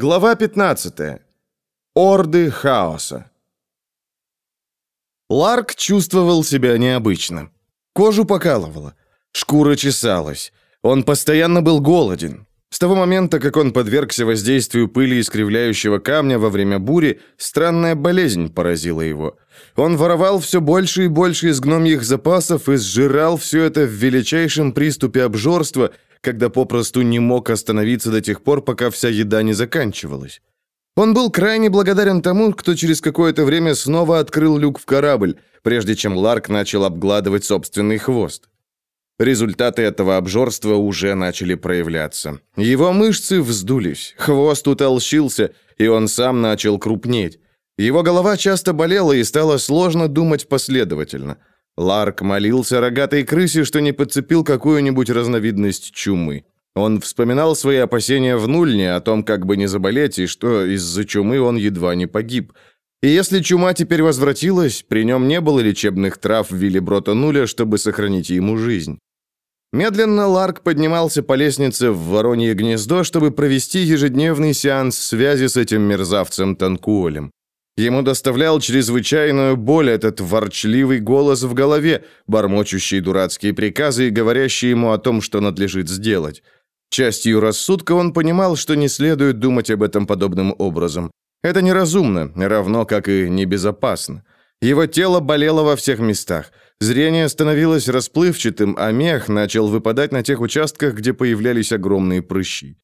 Глава 15. Орды хаоса. Ларк чувствовал себя необычно. Кожу покалывало, шкура чесалась. Он постоянно был голоден. С того момента, как он подвергся воздействию пыли искривляющего камня во время бури, странная болезнь поразила его. Он воровал все больше и больше из гномьих запасов и сжирал все это в величайшем приступе обжорства – когда попросту не мог остановиться до тех пор, пока вся еда не заканчивалась. Он был крайне благодарен тому, кто через какое-то время снова открыл люк в корабль, прежде чем Ларк начал обгладывать собственный хвост. Результаты этого обжорства уже начали проявляться. Его мышцы вздулись, хвост утолщился, и он сам начал крупнеть. Его голова часто болела, и стало сложно думать последовательно – Ларк молился рогатой крысе, что не подцепил какую-нибудь разновидность чумы. Он вспоминал свои опасения в Нульне о том, как бы не заболеть, и что из-за чумы он едва не погиб. И если чума теперь возвратилась, при нем не было лечебных трав Виллиброта Нуля, чтобы сохранить ему жизнь. Медленно Ларк поднимался по лестнице в Воронье гнездо, чтобы провести ежедневный сеанс связи с этим мерзавцем Танкуолем. Ему доставлял чрезвычайную боль этот ворчливый голос в голове, бормочущий дурацкие приказы и говорящий ему о том, что надлежит сделать. Частью рассудка он понимал, что не следует думать об этом подобным образом. Это неразумно, равно как и небезопасно. Его тело болело во всех местах. Зрение становилось расплывчатым, а мех начал выпадать на тех участках, где появлялись огромные прыщи.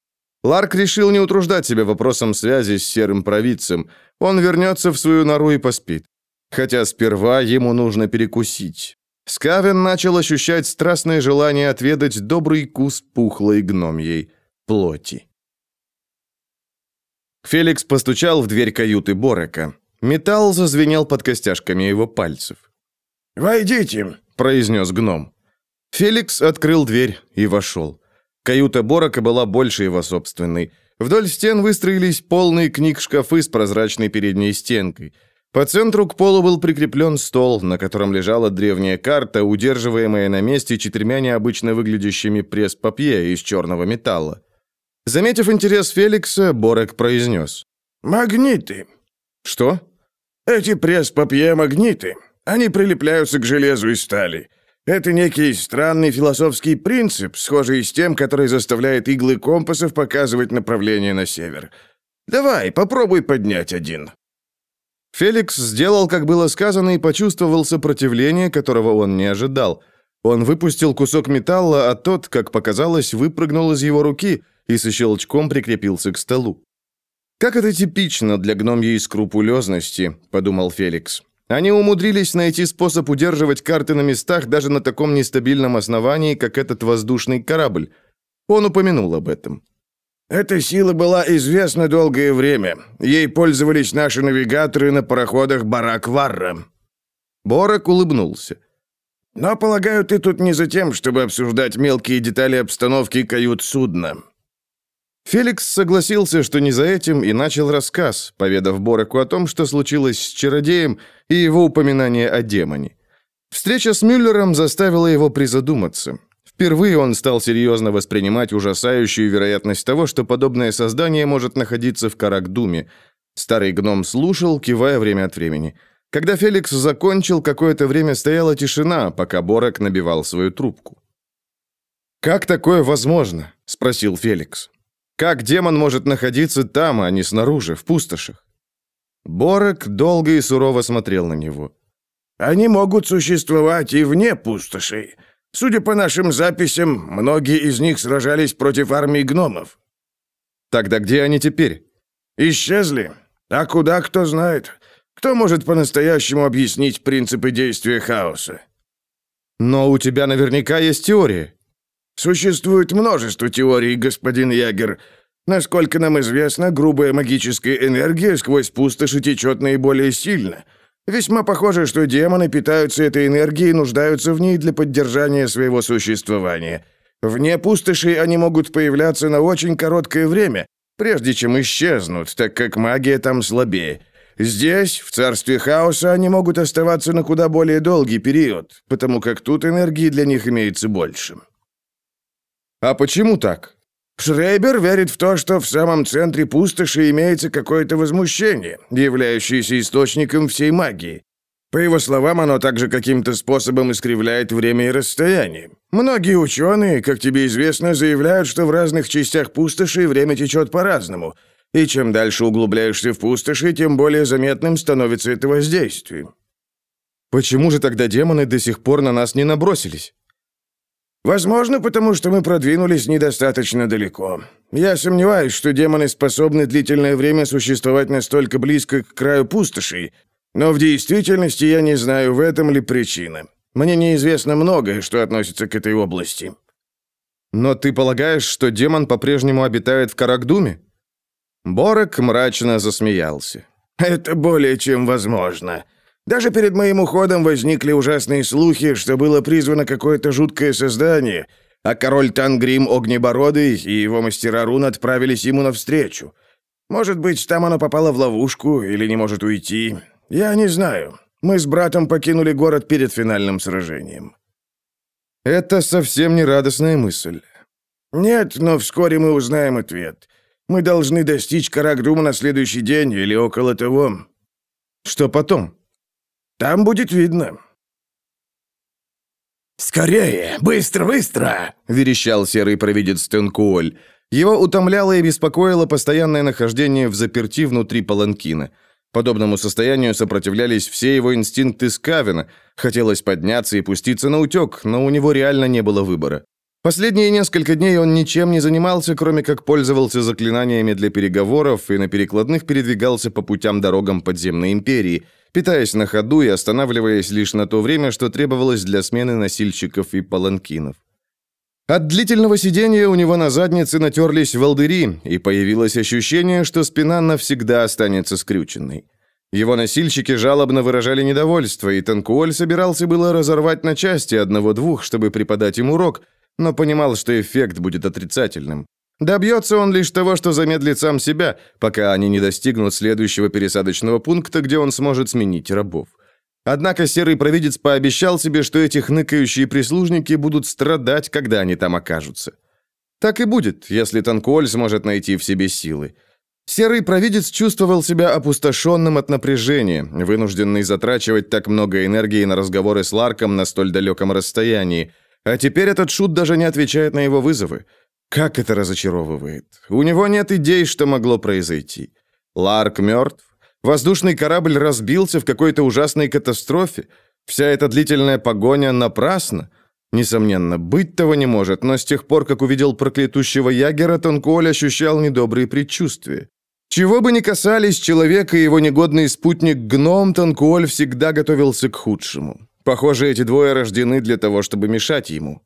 Ларк решил не утруждать себя вопросом связи с серым провидцем. Он вернется в свою нору и поспит. Хотя сперва ему нужно перекусить. Скавен начал ощущать страстное желание отведать добрый кус пухлой гномьей плоти. Феликс постучал в дверь каюты Борека. Металл зазвенел под костяшками его пальцев. «Войдите», — произнес гном. Феликс открыл дверь и вошел. Каюта Борока была больше его собственной. Вдоль стен выстроились полные книг шкафы с прозрачной передней стенкой. По центру к полу был прикреплен стол, на котором лежала древняя карта, удерживаемая на месте четырьмя необычно выглядящими пресс-папье из черного металла. Заметив интерес Феликса, Борок произнес. «Магниты». «Что?» «Эти пресс-папье магниты. Они прилепляются к железу и стали. Это некий странный философский принцип, схожий с тем, который заставляет иглы компасов показывать направление на север. Давай, попробуй поднять один». Феликс сделал, как было сказано, и почувствовал сопротивление, которого он не ожидал. Он выпустил кусок металла, а тот, как показалось, выпрыгнул из его руки и со щелчком прикрепился к столу. «Как это типично для гномьей скрупулезности», — подумал Феликс. Они умудрились найти способ удерживать карты на местах даже на таком нестабильном основании, как этот воздушный корабль. Он упомянул об этом. Эта сила была известна долгое время. Ей пользовались наши навигаторы на пароходах Барак-Варра. Борок улыбнулся. Но, полагаю, ты тут не за тем, чтобы обсуждать мелкие детали обстановки кают судна. Феликс согласился, что не за этим, и начал рассказ, поведав Бороку о том, что случилось с чародеем и его упоминание о демоне. Встреча с Мюллером заставила его призадуматься. Впервые он стал серьезно воспринимать ужасающую вероятность того, что подобное создание может находиться в Каракдуме. Старый гном слушал, кивая время от времени. Когда Феликс закончил, какое-то время стояла тишина, пока Борок набивал свою трубку. «Как такое возможно?» – спросил Феликс. Как демон может находиться там, а не снаружи, в пустошах? Борок долго и сурово смотрел на него. Они могут существовать и вне пустошей. Судя по нашим записям, многие из них сражались против армии гномов. Тогда где они теперь? Исчезли. А куда, кто знает. Кто может по-настоящему объяснить принципы действия хаоса? Но у тебя наверняка есть теория. Существует множество теорий, господин Ягер. Насколько нам известно, грубая магическая энергия сквозь пустоши течет наиболее сильно. Весьма похоже, что демоны питаются этой энергией и нуждаются в ней для поддержания своего существования. Вне пустоши они могут появляться на очень короткое время, прежде чем исчезнут, так как магия там слабее. Здесь, в царстве хаоса, они могут оставаться на куда более долгий период, потому как тут энергии для них имеется больше. А почему так? Шрейбер верит в то, что в самом центре пустоши имеется какое-то возмущение, являющееся источником всей магии. По его словам, оно также каким-то способом искривляет время и расстояние. Многие ученые, как тебе известно, заявляют, что в разных частях пустоши время течет по-разному, и чем дальше углубляешься в пустоши, тем более заметным становится это воздействие. Почему же тогда демоны до сих пор на нас не набросились? Возможно, потому что мы продвинулись недостаточно далеко. Я сомневаюсь, что демоны способны длительное время существовать настолько близко к краю пустоши, но в действительности я не знаю, в этом ли причина. Мне неизвестно многое, что относится к этой области. Но ты полагаешь, что демон по-прежнему обитает в Карагдуме? Борок мрачно засмеялся. Это более чем возможно. Даже перед моим уходом возникли ужасные слухи, что было призвано какое-то жуткое создание, а король Тангрим Огнебородый и его мастера рун отправились ему навстречу. Может быть, там оно попало в ловушку или не может уйти. Я не знаю. Мы с братом покинули город перед финальным сражением. Это совсем не радостная мысль. Нет, но вскоре мы узнаем ответ. Мы должны достичь Карагдума на следующий день или около того. Что потом? Там будет видно». «Скорее! Быстро, быстро!» — верещал серый провидец Тенкуоль. Его утомляло и беспокоило постоянное нахождение в заперти внутри паланкина. Подобному состоянию сопротивлялись все его инстинкты Скавина. Хотелось подняться и пуститься на утек, но у него реально не было выбора. Последние несколько дней он ничем не занимался, кроме как пользовался заклинаниями для переговоров и на перекладных передвигался по путям дорогам подземной империи, питаясь на ходу и останавливаясь лишь на то время, что требовалось для смены носильщиков и паланкинов. От длительного сидения у него на заднице натерлись волдыри, и появилось ощущение, что спина навсегда останется скрюченной. Его носильщики жалобно выражали недовольство, и Танкуоль собирался было разорвать на части одного-двух, чтобы преподать им урок – но понимал, что эффект будет отрицательным. Добьется он лишь того, что замедлит сам себя, пока они не достигнут следующего пересадочного пункта, где он сможет сменить рабов. Однако серый провидец пообещал себе, что эти хныкающие прислужники будут страдать, когда они там окажутся. Так и будет, если Танкуоль сможет найти в себе силы. Серый провидец чувствовал себя опустошенным от напряжения, вынужденный затрачивать так много энергии на разговоры с Ларком на столь далеком расстоянии – а теперь этот шут даже не отвечает на его вызовы. Как это разочаровывает. У него нет идей, что могло произойти. Ларк мертв. Воздушный корабль разбился в какой-то ужасной катастрофе. Вся эта длительная погоня напрасна. Несомненно, быть того не может, но с тех пор, как увидел проклятущего Ягера, Тонкуоль ощущал недобрые предчувствия. Чего бы ни касались человека и его негодный спутник Гном, Тонкуоль всегда готовился к худшему. Похоже, эти двое рождены для того, чтобы мешать ему.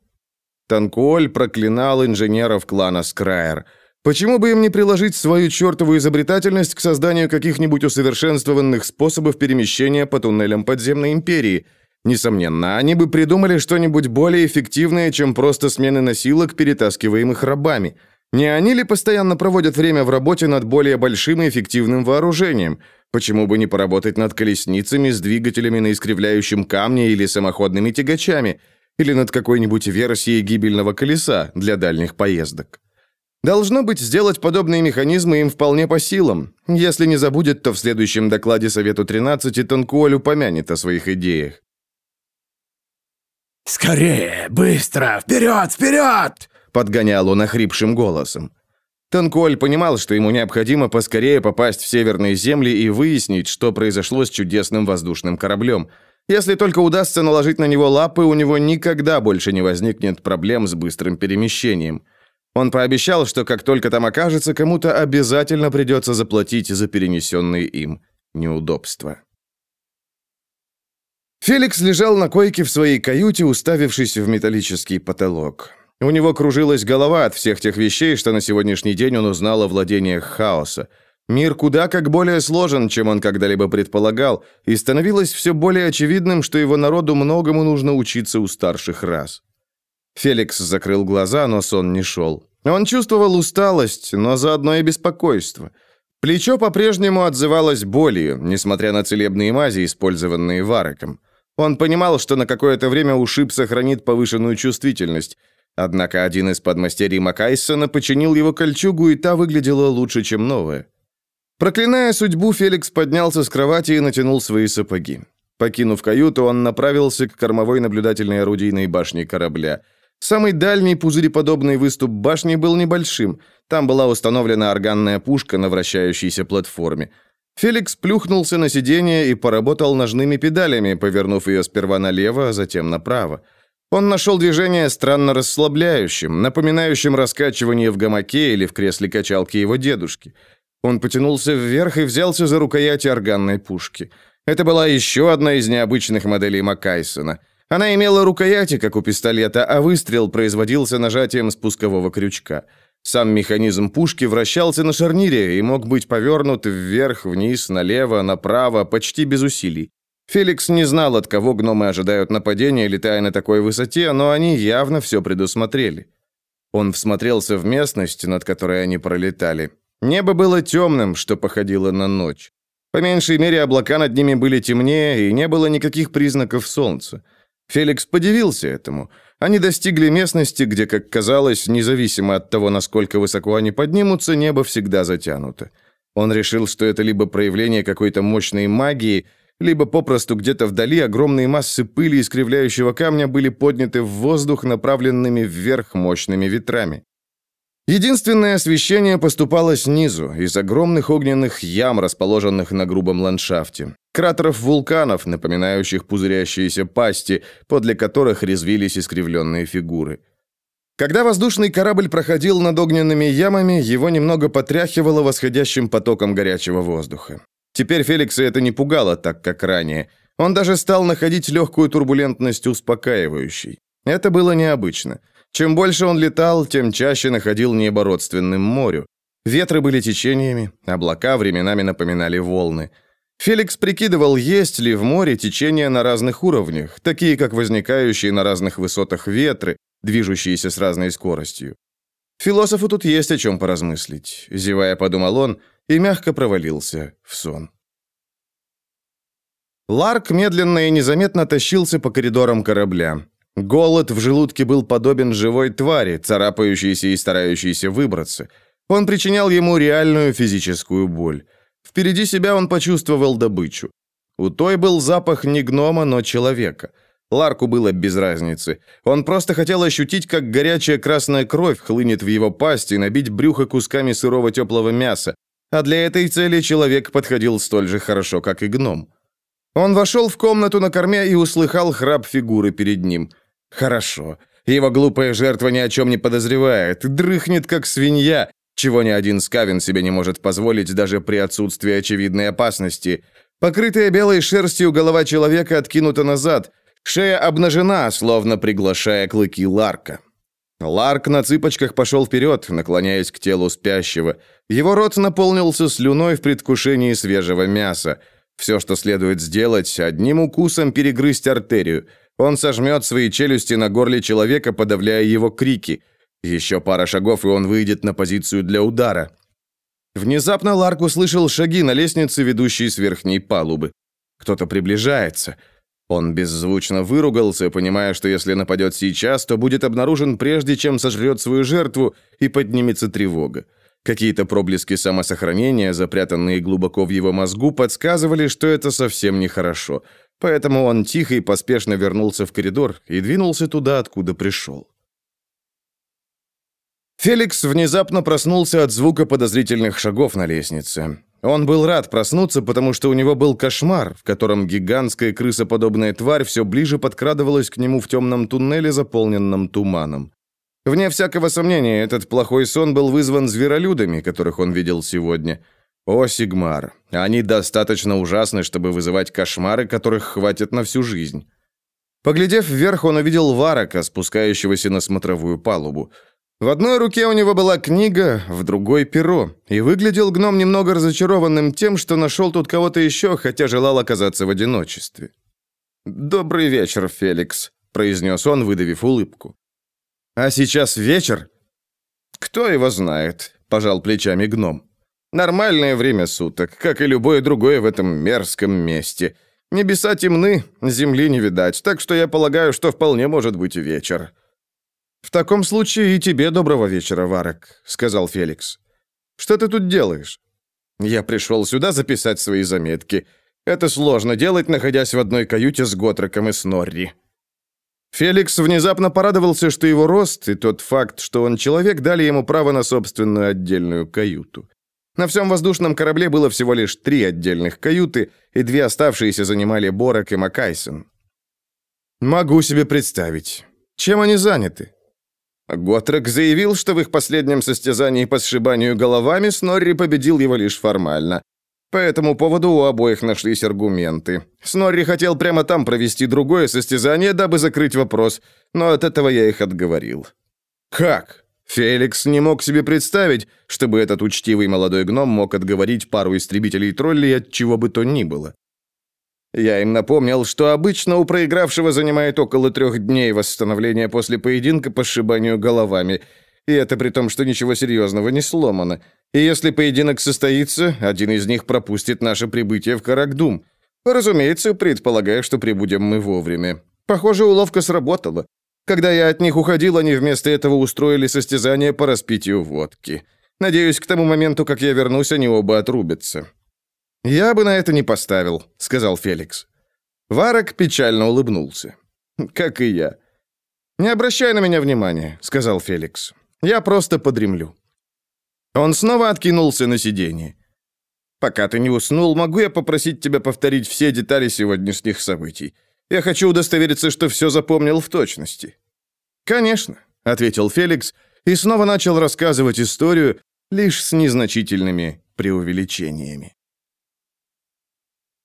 Танкуоль проклинал инженеров клана Скрайер. Почему бы им не приложить свою чертову изобретательность к созданию каких-нибудь усовершенствованных способов перемещения по туннелям подземной империи? Несомненно, они бы придумали что-нибудь более эффективное, чем просто смены носилок, перетаскиваемых рабами. Не они ли постоянно проводят время в работе над более большим и эффективным вооружением – Почему бы не поработать над колесницами с двигателями на искривляющем камне или самоходными тягачами, или над какой-нибудь версией гибельного колеса для дальних поездок? Должно быть, сделать подобные механизмы им вполне по силам. Если не забудет, то в следующем докладе Совету 13 Танкуоль упомянет о своих идеях. «Скорее! Быстро! Вперед! Вперед!» — подгонял он охрипшим голосом. Танкуоль понимал, что ему необходимо поскорее попасть в северные земли и выяснить, что произошло с чудесным воздушным кораблем. Если только удастся наложить на него лапы, у него никогда больше не возникнет проблем с быстрым перемещением. Он пообещал, что как только там окажется, кому-то обязательно придется заплатить за перенесенные им неудобства. Феликс лежал на койке в своей каюте, уставившись в металлический потолок. У него кружилась голова от всех тех вещей, что на сегодняшний день он узнал о владениях хаоса. Мир куда как более сложен, чем он когда-либо предполагал, и становилось все более очевидным, что его народу многому нужно учиться у старших рас. Феликс закрыл глаза, но сон не шел. Он чувствовал усталость, но заодно и беспокойство. Плечо по-прежнему отзывалось болью, несмотря на целебные мази, использованные Вареком. Он понимал, что на какое-то время ушиб сохранит повышенную чувствительность, Однако один из подмастерий Макайсона починил его кольчугу, и та выглядела лучше, чем новая. Проклиная судьбу, Феликс поднялся с кровати и натянул свои сапоги. Покинув каюту, он направился к кормовой наблюдательной орудийной башне корабля. Самый дальний пузыреподобный выступ башни был небольшим. Там была установлена органная пушка на вращающейся платформе. Феликс плюхнулся на сиденье и поработал ножными педалями, повернув ее сперва налево, а затем направо. Он нашел движение странно расслабляющим, напоминающим раскачивание в гамаке или в кресле качалки его дедушки. Он потянулся вверх и взялся за рукоять органной пушки. Это была еще одна из необычных моделей Маккайсона. Она имела рукояти, как у пистолета, а выстрел производился нажатием спускового крючка. Сам механизм пушки вращался на шарнире и мог быть повернут вверх, вниз, налево, направо, почти без усилий. Феликс не знал, от кого гномы ожидают нападения, летая на такой высоте, но они явно все предусмотрели. Он всмотрелся в местность, над которой они пролетали. Небо было темным, что походило на ночь. По меньшей мере, облака над ними были темнее, и не было никаких признаков солнца. Феликс подивился этому. Они достигли местности, где, как казалось, независимо от того, насколько высоко они поднимутся, небо всегда затянуто. Он решил, что это либо проявление какой-то мощной магии, либо попросту где-то вдали огромные массы пыли искривляющего камня были подняты в воздух направленными вверх мощными ветрами. Единственное освещение поступало снизу, из огромных огненных ям, расположенных на грубом ландшафте. Кратеров вулканов, напоминающих пузырящиеся пасти, подле которых резвились искривленные фигуры. Когда воздушный корабль проходил над огненными ямами, его немного потряхивало восходящим потоком горячего воздуха. Теперь Феликса это не пугало так, как ранее. Он даже стал находить легкую турбулентность успокаивающей. Это было необычно. Чем больше он летал, тем чаще находил небо родственным морю. Ветры были течениями, облака временами напоминали волны. Феликс прикидывал, есть ли в море течения на разных уровнях, такие как возникающие на разных высотах ветры, движущиеся с разной скоростью. Философу тут есть о чем поразмыслить, зевая подумал он и мягко провалился в сон. Ларк медленно и незаметно тащился по коридорам корабля. Голод в желудке был подобен живой твари, царапающейся и старающейся выбраться. Он причинял ему реальную физическую боль. Впереди себя он почувствовал добычу. У той был запах не гнома, но человека. Ларку было без разницы. Он просто хотел ощутить, как горячая красная кровь хлынет в его пасть и набить брюхо кусками сырого теплого мяса. А для этой цели человек подходил столь же хорошо, как и гном. Он вошел в комнату на корме и услыхал храп фигуры перед ним. Хорошо. Его глупая жертва ни о чем не подозревает, дрыхнет как свинья, чего ни один скавин себе не может позволить даже при отсутствии очевидной опасности. Покрытая белой шерстью голова человека откинута назад, шея обнажена, словно приглашая клыки Ларка. Ларк на цыпочках пошел вперед, наклоняясь к телу спящего. Его рот наполнился слюной в предвкушении свежего мяса. Все, что следует сделать, одним укусом перегрызть артерию – он сожмет свои челюсти на горле человека, подавляя его крики. Еще пара шагов, и он выйдет на позицию для удара. Внезапно Ларк услышал шаги на лестнице, ведущей с верхней палубы. Кто-то приближается. Он беззвучно выругался, понимая, что если нападет сейчас, то будет обнаружен прежде, чем сожрет свою жертву, и поднимется тревога. Какие-то проблески самосохранения, запрятанные глубоко в его мозгу, подсказывали, что это совсем нехорошо. Поэтому он тихо и поспешно вернулся в коридор и двинулся туда, откуда пришел. Феликс внезапно проснулся от звука подозрительных шагов на лестнице. Он был рад проснуться, потому что у него был кошмар, в котором гигантская крысоподобная тварь все ближе подкрадывалась к нему в темном туннеле, заполненном туманом. Вне всякого сомнения, этот плохой сон был вызван зверолюдами, которых он видел сегодня – о, Сигмар, они достаточно ужасны, чтобы вызывать кошмары, которых хватит на всю жизнь. Поглядев вверх, он увидел Варака, спускающегося на смотровую палубу. В одной руке у него была книга, в другой перо, и выглядел гном немного разочарованным тем, что нашел тут кого-то еще, хотя желал оказаться в одиночестве. «Добрый вечер, Феликс», — произнес он, выдавив улыбку. «А сейчас вечер?» «Кто его знает», — пожал плечами гном. Нормальное время суток, как и любое другое в этом мерзком месте. Небеса темны, земли не видать, так что я полагаю, что вполне может быть вечер». «В таком случае и тебе доброго вечера, Варок», — сказал Феликс. «Что ты тут делаешь?» «Я пришел сюда записать свои заметки. Это сложно делать, находясь в одной каюте с Готреком и Снорри». Феликс внезапно порадовался, что его рост и тот факт, что он человек, дали ему право на собственную отдельную каюту. На всем воздушном корабле было всего лишь три отдельных каюты, и две оставшиеся занимали Борок и Макайсон. «Могу себе представить. Чем они заняты?» Готрек заявил, что в их последнем состязании по сшибанию головами Снорри победил его лишь формально. По этому поводу у обоих нашлись аргументы. Снорри хотел прямо там провести другое состязание, дабы закрыть вопрос, но от этого я их отговорил. «Как?» Феликс не мог себе представить, чтобы этот учтивый молодой гном мог отговорить пару истребителей-троллей от чего бы то ни было. Я им напомнил, что обычно у проигравшего занимает около трех дней восстановления после поединка по сшибанию головами, и это при том, что ничего серьезного не сломано. И если поединок состоится, один из них пропустит наше прибытие в Карагдум. Разумеется, предполагая, что прибудем мы вовремя. Похоже, уловка сработала. Когда я от них уходил, они вместо этого устроили состязание по распитию водки. Надеюсь, к тому моменту, как я вернусь, они оба отрубятся. «Я бы на это не поставил», — сказал Феликс. Варок печально улыбнулся. «Как и я». «Не обращай на меня внимания», — сказал Феликс. «Я просто подремлю». Он снова откинулся на сиденье. «Пока ты не уснул, могу я попросить тебя повторить все детали сегодняшних событий? Я хочу удостовериться, что все запомнил в точности». «Конечно», — ответил Феликс и снова начал рассказывать историю лишь с незначительными преувеличениями.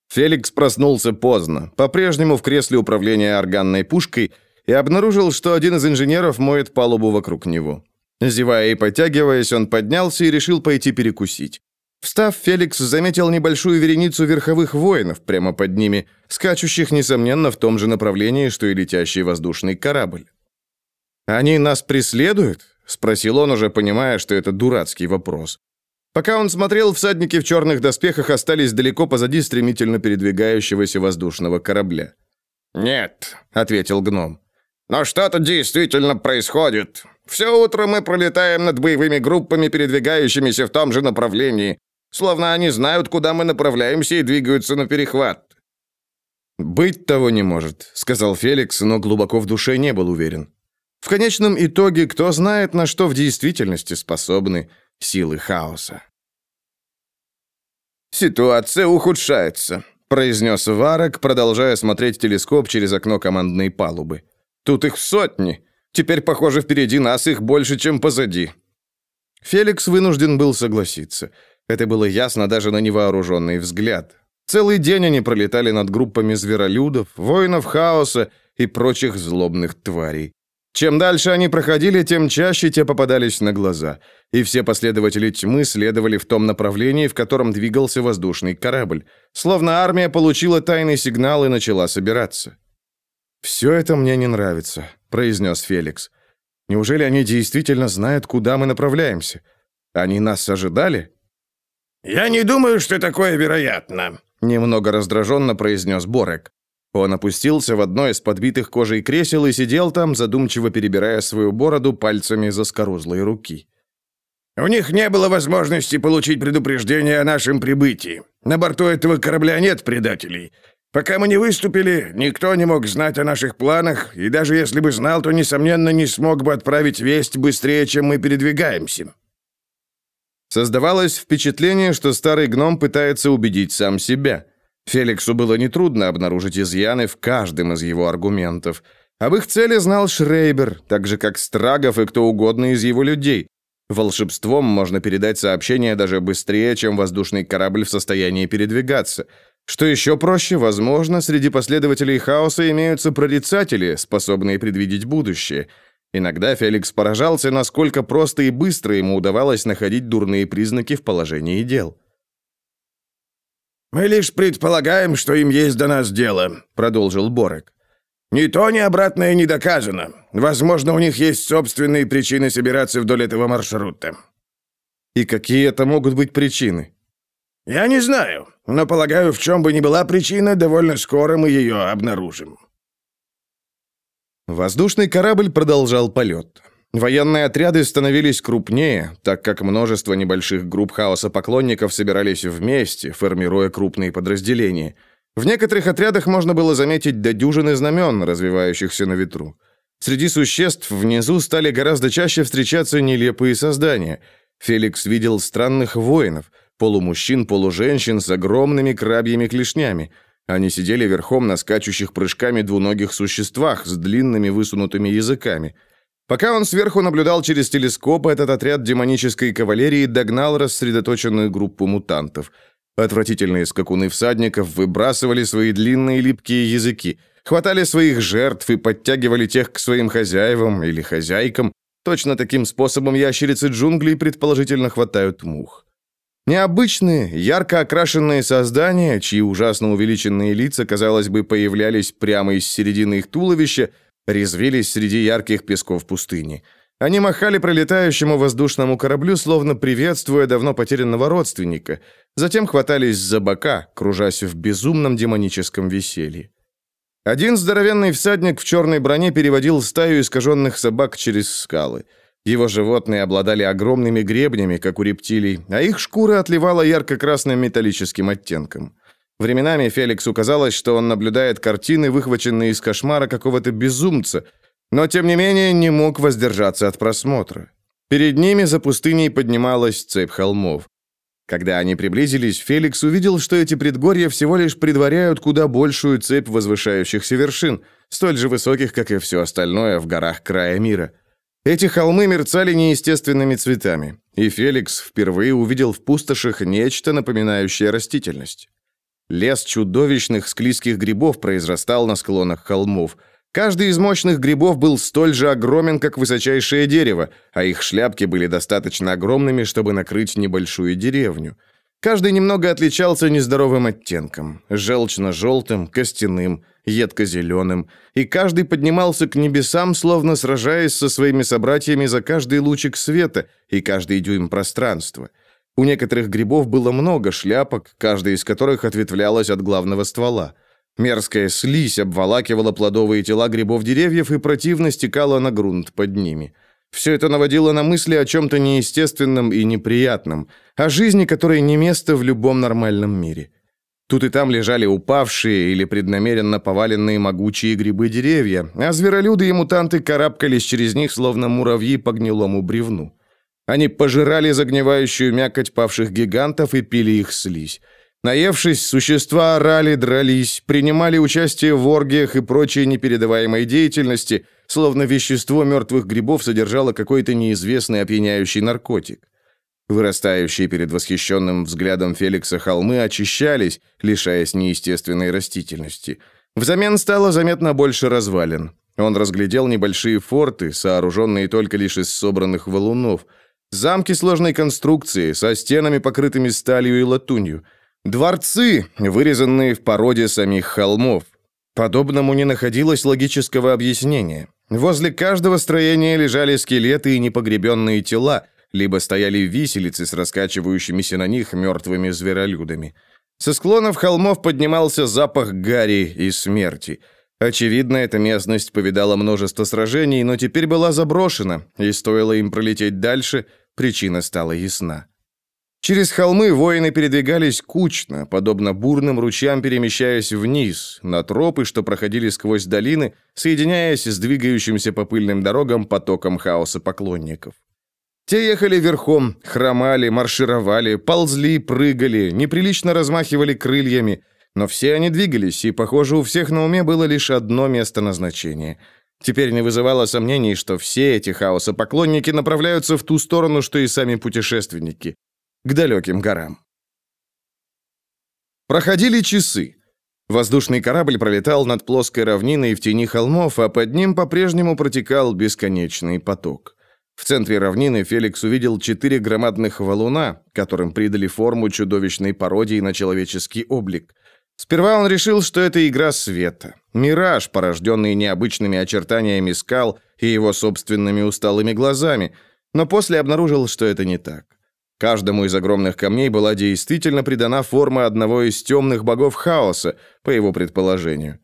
Феликс проснулся поздно, по-прежнему в кресле управления органной пушкой, и обнаружил, что один из инженеров моет палубу вокруг него. Зевая и подтягиваясь, он поднялся и решил пойти перекусить. Встав, Феликс заметил небольшую вереницу верховых воинов прямо под ними, скачущих, несомненно, в том же направлении, что и летящий воздушный корабль. «Они нас преследуют?» — спросил он, уже понимая, что это дурацкий вопрос. Пока он смотрел, всадники в черных доспехах остались далеко позади стремительно передвигающегося воздушного корабля. «Нет», — ответил гном. «Но что-то действительно происходит. Все утро мы пролетаем над боевыми группами, передвигающимися в том же направлении, словно они знают, куда мы направляемся и двигаются на перехват». «Быть того не может», — сказал Феликс, но глубоко в душе не был уверен. В конечном итоге, кто знает, на что в действительности способны силы хаоса. «Ситуация ухудшается», — произнес Варок, продолжая смотреть телескоп через окно командной палубы. «Тут их сотни. Теперь, похоже, впереди нас их больше, чем позади». Феликс вынужден был согласиться. Это было ясно даже на невооруженный взгляд. Целый день они пролетали над группами зверолюдов, воинов хаоса и прочих злобных тварей. Чем дальше они проходили, тем чаще те попадались на глаза, и все последователи тьмы следовали в том направлении, в котором двигался воздушный корабль, словно армия получила тайный сигнал и начала собираться. «Все это мне не нравится», — произнес Феликс. «Неужели они действительно знают, куда мы направляемся? Они нас ожидали?» «Я не думаю, что такое вероятно», — немного раздраженно произнес Борек. Он опустился в одно из подбитых кожей кресел и сидел там, задумчиво перебирая свою бороду пальцами заскорузлой руки. «У них не было возможности получить предупреждение о нашем прибытии. На борту этого корабля нет предателей. Пока мы не выступили, никто не мог знать о наших планах, и даже если бы знал, то, несомненно, не смог бы отправить весть быстрее, чем мы передвигаемся». Создавалось впечатление, что старый гном пытается убедить сам себя – Феликсу было нетрудно обнаружить изъяны в каждом из его аргументов. Об их цели знал Шрейбер, так же как Страгов и кто угодно из его людей. Волшебством можно передать сообщение даже быстрее, чем воздушный корабль в состоянии передвигаться. Что еще проще, возможно, среди последователей хаоса имеются прорицатели, способные предвидеть будущее. Иногда Феликс поражался, насколько просто и быстро ему удавалось находить дурные признаки в положении дел. «Мы лишь предполагаем, что им есть до нас дело», — продолжил Борек. «Ни то, ни обратное не доказано. Возможно, у них есть собственные причины собираться вдоль этого маршрута». «И какие это могут быть причины?» «Я не знаю, но, полагаю, в чем бы ни была причина, довольно скоро мы ее обнаружим». Воздушный корабль продолжал полет. Военные отряды становились крупнее, так как множество небольших групп хаоса поклонников собирались вместе, формируя крупные подразделения. В некоторых отрядах можно было заметить до дюжины знамен, развивающихся на ветру. Среди существ внизу стали гораздо чаще встречаться нелепые создания. Феликс видел странных воинов, полумужчин, полуженщин с огромными крабьими клешнями. Они сидели верхом на скачущих прыжками двуногих существах с длинными высунутыми языками – Пока он сверху наблюдал через телескоп, этот отряд демонической кавалерии догнал рассредоточенную группу мутантов. Отвратительные скакуны всадников выбрасывали свои длинные липкие языки, хватали своих жертв и подтягивали тех к своим хозяевам или хозяйкам. Точно таким способом ящерицы джунглей предположительно хватают мух. Необычные, ярко окрашенные создания, чьи ужасно увеличенные лица, казалось бы, появлялись прямо из середины их туловища, резвились среди ярких песков пустыни. Они махали пролетающему воздушному кораблю, словно приветствуя давно потерянного родственника, затем хватались за бока, кружась в безумном демоническом веселье. Один здоровенный всадник в черной броне переводил стаю искаженных собак через скалы. Его животные обладали огромными гребнями, как у рептилий, а их шкура отливала ярко-красным металлическим оттенком. Временами Феликсу казалось, что он наблюдает картины, выхваченные из кошмара какого-то безумца, но тем не менее не мог воздержаться от просмотра. Перед ними за пустыней поднималась цепь холмов. Когда они приблизились, Феликс увидел, что эти предгорья всего лишь предваряют куда большую цепь возвышающихся вершин, столь же высоких, как и все остальное в горах края мира. Эти холмы мерцали неестественными цветами, и Феликс впервые увидел в пустошах нечто напоминающее растительность. Лес чудовищных склизких грибов произрастал на склонах холмов. Каждый из мощных грибов был столь же огромен, как высочайшее дерево, а их шляпки были достаточно огромными, чтобы накрыть небольшую деревню. Каждый немного отличался нездоровым оттенком – желчно-желтым, костяным, едко-зеленым, и каждый поднимался к небесам, словно сражаясь со своими собратьями за каждый лучик света и каждый дюйм пространства – у некоторых грибов было много шляпок, каждая из которых ответвлялась от главного ствола. Мерзкая слизь обволакивала плодовые тела грибов-деревьев и противно стекала на грунт под ними. Все это наводило на мысли о чем-то неестественном и неприятном, о жизни, которой не место в любом нормальном мире. Тут и там лежали упавшие или преднамеренно поваленные могучие грибы-деревья, а зверолюды и мутанты карабкались через них, словно муравьи по гнилому бревну. Они пожирали загнивающую мякоть павших гигантов и пили их слизь. Наевшись, существа орали, дрались, принимали участие в оргиях и прочей непередаваемой деятельности, словно вещество мертвых грибов содержало какой-то неизвестный опьяняющий наркотик. Вырастающие перед восхищенным взглядом Феликса холмы очищались, лишаясь неестественной растительности. Взамен стало заметно больше развалин. Он разглядел небольшие форты, сооруженные только лишь из собранных валунов – Замки сложной конструкции, со стенами, покрытыми сталью и латунью. Дворцы, вырезанные в породе самих холмов. Подобному не находилось логического объяснения. Возле каждого строения лежали скелеты и непогребенные тела, либо стояли виселицы с раскачивающимися на них мертвыми зверолюдами. Со склонов холмов поднимался запах гари и смерти. Очевидно, эта местность повидала множество сражений, но теперь была заброшена, и стоило им пролететь дальше – Причина стала ясна. Через холмы воины передвигались кучно, подобно бурным ручьям перемещаясь вниз, на тропы, что проходили сквозь долины, соединяясь с двигающимся по пыльным дорогам потоком хаоса поклонников. Те ехали верхом, хромали, маршировали, ползли, прыгали, неприлично размахивали крыльями, но все они двигались, и, похоже, у всех на уме было лишь одно место назначения — Теперь не вызывало сомнений, что все эти хаоса-поклонники направляются в ту сторону, что и сами путешественники, к далеким горам. Проходили часы. Воздушный корабль пролетал над плоской равниной в тени холмов, а под ним по-прежнему протекал бесконечный поток. В центре равнины Феликс увидел четыре громадных валуна, которым придали форму чудовищной пародии на человеческий облик. Сперва он решил, что это игра света, мираж, порожденный необычными очертаниями скал и его собственными усталыми глазами, но после обнаружил, что это не так. Каждому из огромных камней была действительно придана форма одного из темных богов хаоса, по его предположению.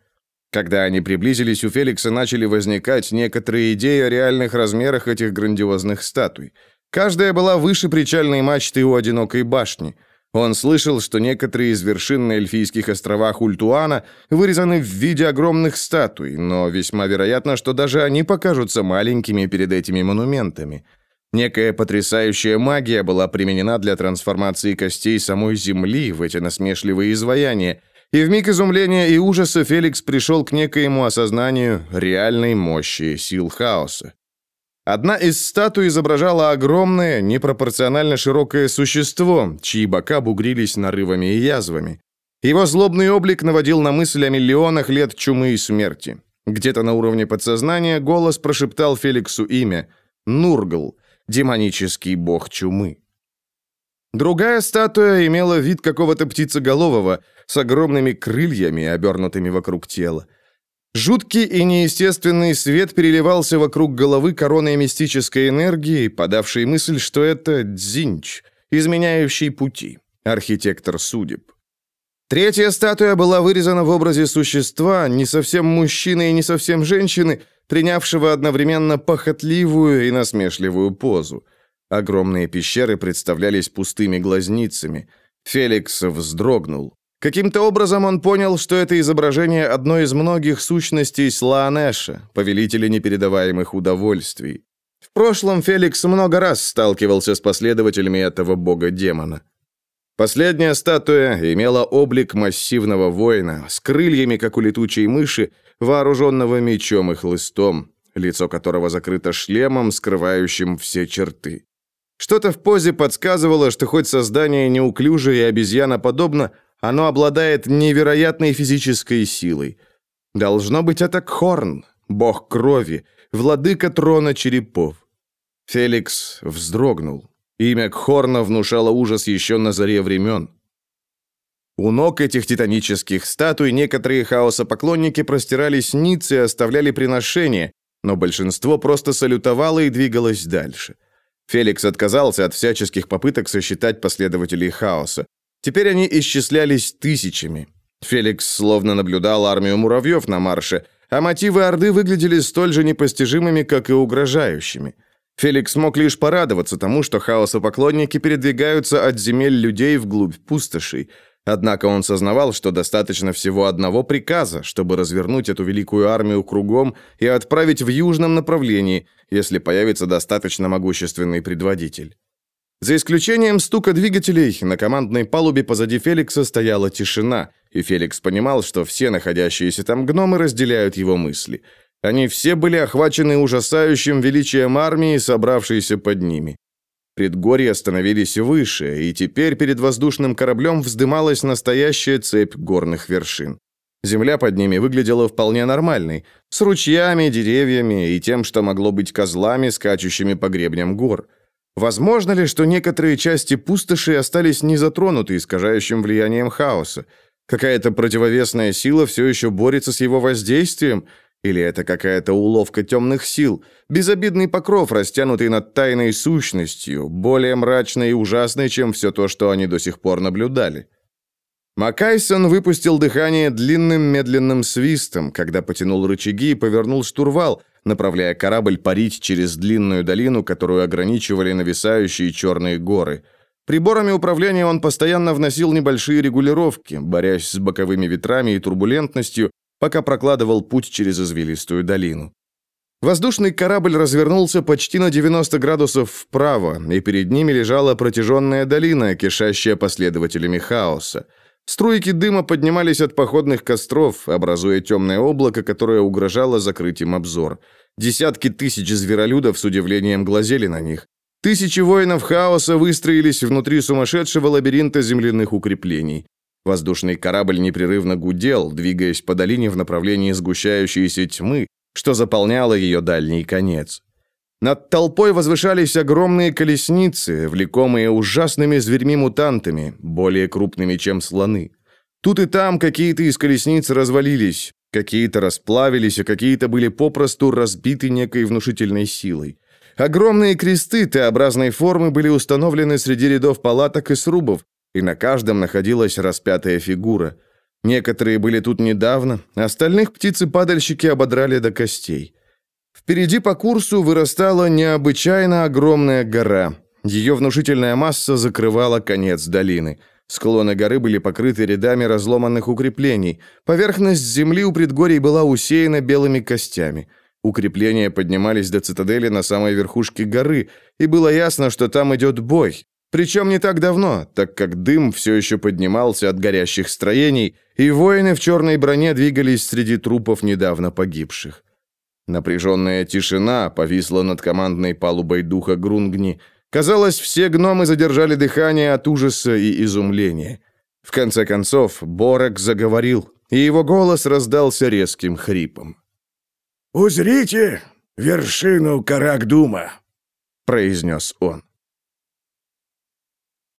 Когда они приблизились, у Феликса начали возникать некоторые идеи о реальных размерах этих грандиозных статуй. Каждая была выше причальной мачты у одинокой башни. Он слышал, что некоторые из вершин на эльфийских островах Ультуана вырезаны в виде огромных статуй, но весьма вероятно, что даже они покажутся маленькими перед этими монументами. Некая потрясающая магия была применена для трансформации костей самой Земли в эти насмешливые изваяния, и в миг изумления и ужаса Феликс пришел к некоему осознанию реальной мощи сил хаоса. Одна из статуй изображала огромное, непропорционально широкое существо, чьи бока бугрились нарывами и язвами. Его злобный облик наводил на мысль о миллионах лет чумы и смерти. Где-то на уровне подсознания голос прошептал Феликсу имя – Нургл, демонический бог чумы. Другая статуя имела вид какого-то птицеголового с огромными крыльями, обернутыми вокруг тела. Жуткий и неестественный свет переливался вокруг головы короной мистической энергии, подавшей мысль, что это Дзинч, изменяющий пути, архитектор судеб. Третья статуя была вырезана в образе существа, не совсем мужчины и не совсем женщины, принявшего одновременно похотливую и насмешливую позу. Огромные пещеры представлялись пустыми глазницами. Феликс вздрогнул. Каким-то образом он понял, что это изображение одной из многих сущностей Слаанеша, повелителя непередаваемых удовольствий. В прошлом Феликс много раз сталкивался с последователями этого бога-демона. Последняя статуя имела облик массивного воина, с крыльями, как у летучей мыши, вооруженного мечом и хлыстом, лицо которого закрыто шлемом, скрывающим все черты. Что-то в позе подсказывало, что хоть создание неуклюжее и обезьяноподобно, оно обладает невероятной физической силой. Должно быть, это Кхорн, бог крови, владыка трона черепов. Феликс вздрогнул. Имя Кхорна внушало ужас еще на заре времен. У ног этих титанических статуй некоторые хаосопоклонники простирались ниц и оставляли приношения, но большинство просто салютовало и двигалось дальше. Феликс отказался от всяческих попыток сосчитать последователей хаоса. Теперь они исчислялись тысячами. Феликс словно наблюдал армию муравьев на марше, а мотивы Орды выглядели столь же непостижимыми, как и угрожающими. Феликс мог лишь порадоваться тому, что хаосопоклонники передвигаются от земель людей вглубь пустошей. Однако он сознавал, что достаточно всего одного приказа, чтобы развернуть эту великую армию кругом и отправить в южном направлении, если появится достаточно могущественный предводитель. За исключением стука двигателей, на командной палубе позади Феликса стояла тишина, и Феликс понимал, что все находящиеся там гномы разделяют его мысли. Они все были охвачены ужасающим величием армии, собравшейся под ними. Предгорья становились выше, и теперь перед воздушным кораблем вздымалась настоящая цепь горных вершин. Земля под ними выглядела вполне нормальной, с ручьями, деревьями и тем, что могло быть козлами, скачущими по гребням гор – Возможно ли, что некоторые части пустоши остались незатронуты искажающим влиянием хаоса? Какая-то противовесная сила все еще борется с его воздействием? Или это какая-то уловка темных сил? Безобидный покров, растянутый над тайной сущностью, более мрачной и ужасной, чем все то, что они до сих пор наблюдали? Макайсон выпустил дыхание длинным медленным свистом, когда потянул рычаги и повернул штурвал, направляя корабль парить через длинную долину, которую ограничивали нависающие черные горы. Приборами управления он постоянно вносил небольшие регулировки, борясь с боковыми ветрами и турбулентностью, пока прокладывал путь через извилистую долину. Воздушный корабль развернулся почти на 90 градусов вправо, и перед ними лежала протяженная долина, кишащая последователями хаоса. Струйки дыма поднимались от походных костров, образуя темное облако, которое угрожало закрыть им обзор. Десятки тысяч зверолюдов с удивлением глазели на них. Тысячи воинов хаоса выстроились внутри сумасшедшего лабиринта земляных укреплений. Воздушный корабль непрерывно гудел, двигаясь по долине в направлении сгущающейся тьмы, что заполняло ее дальний конец. Над толпой возвышались огромные колесницы, влекомые ужасными зверьми-мутантами, более крупными, чем слоны. Тут и там какие-то из колесниц развалились, какие-то расплавились, а какие-то были попросту разбиты некой внушительной силой. Огромные кресты Т-образной формы были установлены среди рядов палаток и срубов, и на каждом находилась распятая фигура. Некоторые были тут недавно, остальных птицы-падальщики ободрали до костей. Впереди по курсу вырастала необычайно огромная гора. Ее внушительная масса закрывала конец долины. Склоны горы были покрыты рядами разломанных укреплений. Поверхность земли у предгорий была усеяна белыми костями. Укрепления поднимались до цитадели на самой верхушке горы, и было ясно, что там идет бой. Причем не так давно, так как дым все еще поднимался от горящих строений, и воины в черной броне двигались среди трупов недавно погибших. Напряженная тишина повисла над командной палубой духа Грунгни. Казалось, все гномы задержали дыхание от ужаса и изумления. В конце концов, Борок заговорил, и его голос раздался резким хрипом. «Узрите вершину Карагдума», — произнес он.